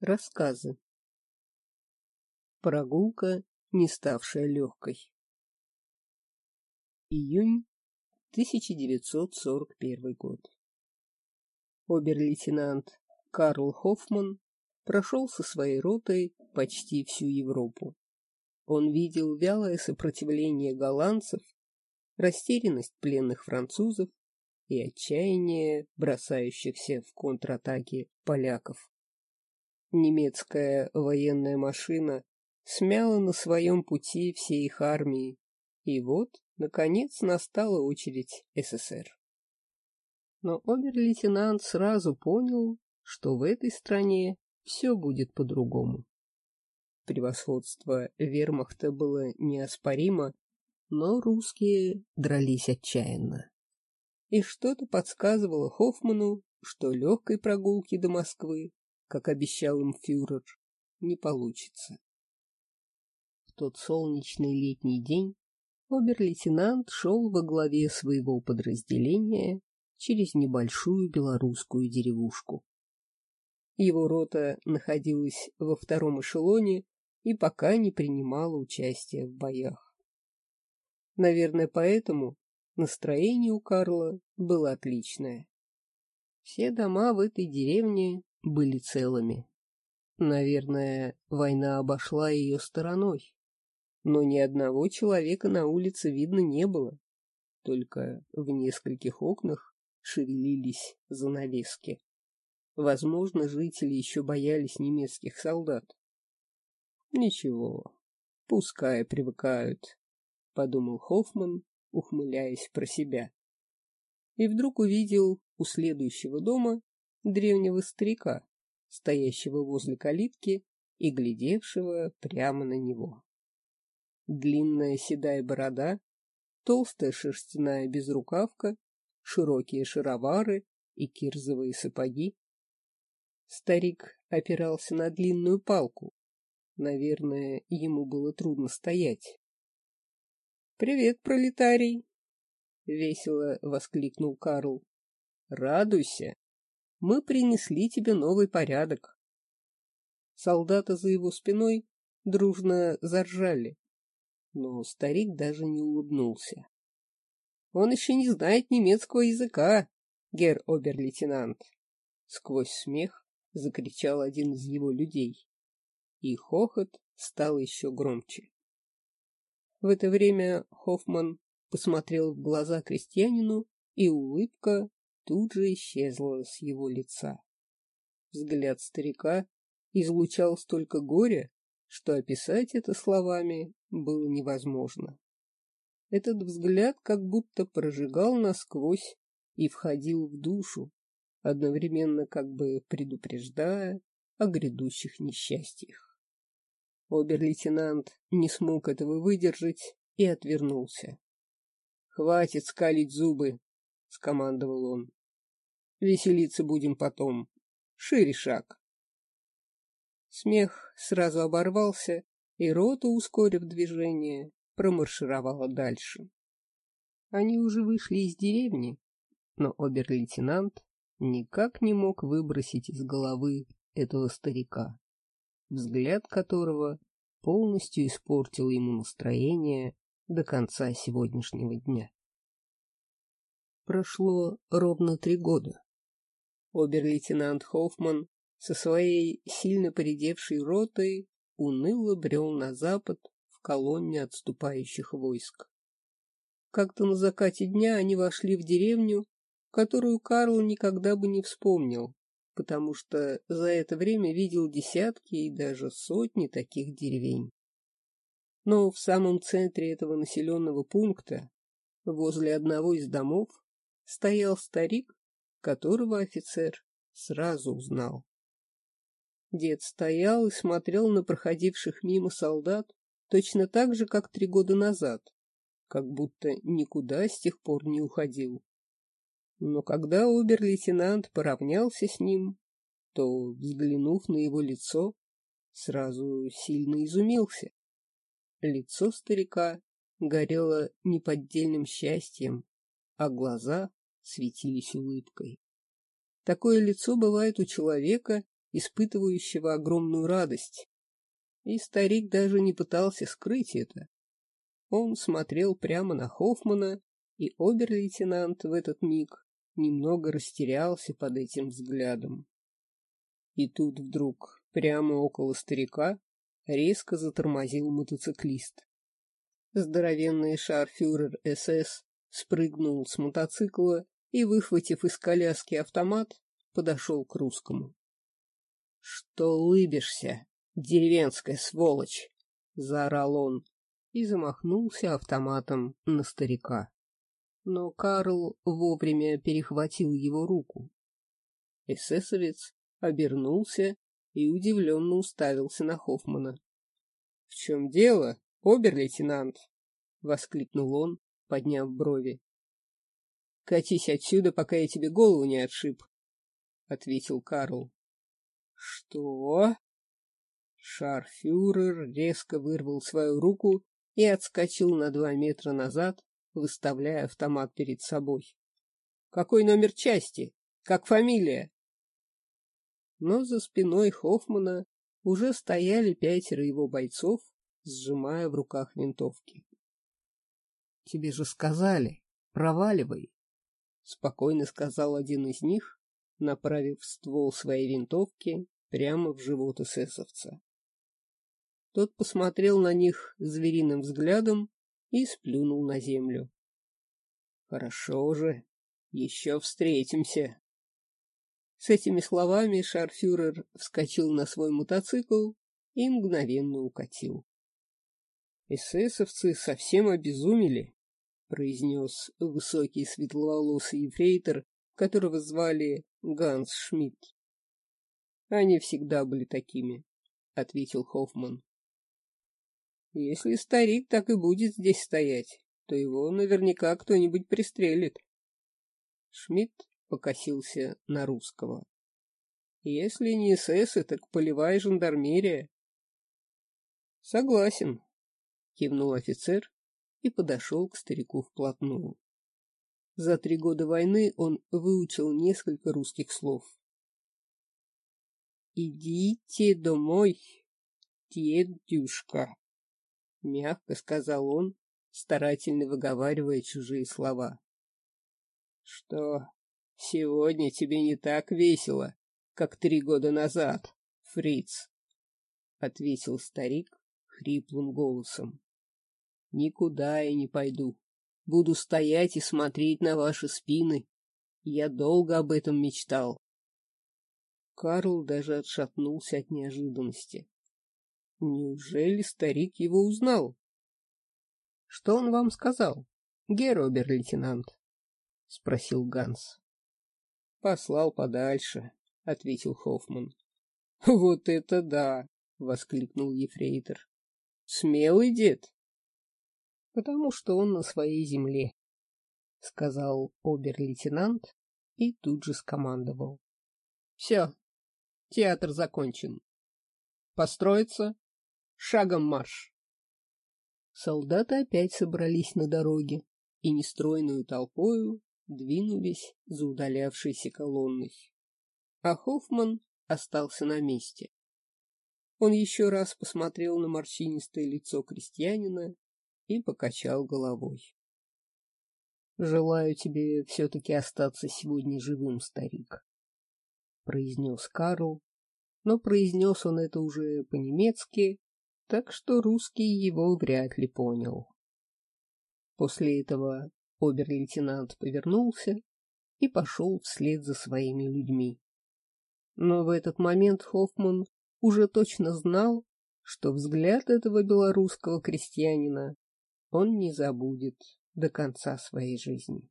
Рассказы. Прогулка, не ставшая легкой. Июнь 1941 год. Обер-лейтенант Карл Хоффман прошел со своей ротой почти всю Европу. Он видел вялое сопротивление голландцев, растерянность пленных французов и отчаяние бросающихся в контратаке поляков. Немецкая военная машина смяла на своем пути все их армии, и вот, наконец, настала очередь СССР. Но обер-лейтенант сразу понял, что в этой стране все будет по-другому. Превосходство вермахта было неоспоримо, но русские дрались отчаянно. И что-то подсказывало Хоффману, что легкой прогулки до Москвы как обещал им фюрер, не получится. В тот солнечный летний день обер-лейтенант шел во главе своего подразделения через небольшую белорусскую деревушку. Его рота находилась во втором эшелоне и пока не принимала участия в боях. Наверное, поэтому настроение у Карла было отличное. Все дома в этой деревне были целыми. Наверное, война обошла ее стороной. Но ни одного человека на улице видно не было. Только в нескольких окнах шевелились занавески. Возможно, жители еще боялись немецких солдат. Ничего, пускай привыкают, — подумал Хоффман, ухмыляясь про себя. И вдруг увидел у следующего дома древнего старика, стоящего возле калитки и глядевшего прямо на него. Длинная седая борода, толстая шерстяная безрукавка, широкие шаровары и кирзовые сапоги. Старик опирался на длинную палку. Наверное, ему было трудно стоять. «Привет, пролетарий!» — весело воскликнул Карл. «Радуйся! Мы принесли тебе новый порядок. Солдаты за его спиной дружно заржали, но старик даже не улыбнулся. Он еще не знает немецкого языка, гер обер-лейтенант. Сквозь смех закричал один из его людей, и хохот стал еще громче. В это время Хоффман посмотрел в глаза крестьянину, и улыбка тут же исчезла с его лица. Взгляд старика излучал столько горя, что описать это словами было невозможно. Этот взгляд как будто прожигал насквозь и входил в душу, одновременно как бы предупреждая о грядущих несчастьях. Обер-лейтенант не смог этого выдержать и отвернулся. — Хватит скалить зубы, — скомандовал он. — Веселиться будем потом. Шире шаг. Смех сразу оборвался, и рота, ускорив движение, промаршировала дальше. Они уже вышли из деревни, но обер-лейтенант никак не мог выбросить из головы этого старика, взгляд которого полностью испортил ему настроение до конца сегодняшнего дня. Прошло ровно три года. Обер-лейтенант Хоффман со своей сильно поредевшей ротой уныло брел на запад в колонне отступающих войск. Как-то на закате дня они вошли в деревню, которую Карл никогда бы не вспомнил, потому что за это время видел десятки и даже сотни таких деревень. Но в самом центре этого населенного пункта, возле одного из домов, стоял старик, которого офицер сразу узнал. Дед стоял и смотрел на проходивших мимо солдат точно так же, как три года назад, как будто никуда с тех пор не уходил. Но когда обер-лейтенант поравнялся с ним, то, взглянув на его лицо, сразу сильно изумился. Лицо старика горело неподдельным счастьем, а глаза светились улыбкой. Такое лицо бывает у человека, испытывающего огромную радость. И старик даже не пытался скрыть это. Он смотрел прямо на Хоффмана, и обер-лейтенант в этот миг немного растерялся под этим взглядом. И тут вдруг, прямо около старика, резко затормозил мотоциклист. Здоровенный шарфюрер СС спрыгнул с мотоцикла и, выхватив из коляски автомат, подошел к русскому. — Что улыбишься, деревенская сволочь? — заорал он и замахнулся автоматом на старика. Но Карл вовремя перехватил его руку. Эсэсовец обернулся и удивленно уставился на Хоффмана. — В чем дело, обер-лейтенант? — воскликнул он, подняв брови. — Катись отсюда, пока я тебе голову не отшиб, — ответил Карл. — Что? Шарфюрер резко вырвал свою руку и отскочил на два метра назад, выставляя автомат перед собой. — Какой номер части? Как фамилия? Но за спиной Хоффмана уже стояли пятеро его бойцов, сжимая в руках винтовки. — Тебе же сказали, проваливай, — спокойно сказал один из них, направив ствол своей винтовки прямо в живот эсэсовца. Тот посмотрел на них звериным взглядом и сплюнул на землю. — Хорошо же, еще встретимся. С этими словами шарфюрер вскочил на свой мотоцикл и мгновенно укатил. «Эсэсовцы совсем обезумели», — произнес высокий светловолосый ефрейтор, которого звали Ганс Шмидт. «Они всегда были такими», — ответил Хоффман. Если старик так и будет здесь стоять, то его наверняка кто-нибудь пристрелит. Шмидт покосился на русского. Если не эсэсы, так полевая жандармерия. Согласен, кивнул офицер и подошел к старику вплотную. За три года войны он выучил несколько русских слов. «Идите домой, дедюшка», — мягко сказал он, старательно выговаривая чужие слова. — Что, сегодня тебе не так весело, как три года назад, фриц? — ответил старик хриплым голосом. — Никуда я не пойду. Буду стоять и смотреть на ваши спины. Я долго об этом мечтал. Карл даже отшатнулся от неожиданности. Неужели старик его узнал? — Что он вам сказал, геробер-лейтенант? — спросил Ганс. — Послал подальше, — ответил Хоффман. — Вот это да! — воскликнул ефрейтор. — Смелый дед! — Потому что он на своей земле, — сказал обер-лейтенант и тут же скомандовал. — Все, театр закончен. Построиться Шагом марш! Солдаты опять собрались на дороге и нестройную толпою двинулись за удалявшейся колонной. А Хоффман остался на месте. Он еще раз посмотрел на морщинистое лицо крестьянина и покачал головой. — Желаю тебе все-таки остаться сегодня живым, старик, — произнес Карл, но произнес он это уже по-немецки, так что русский его вряд ли понял. После этого обер-лейтенант повернулся и пошел вслед за своими людьми. Но в этот момент Хоффман уже точно знал, что взгляд этого белорусского крестьянина он не забудет до конца своей жизни.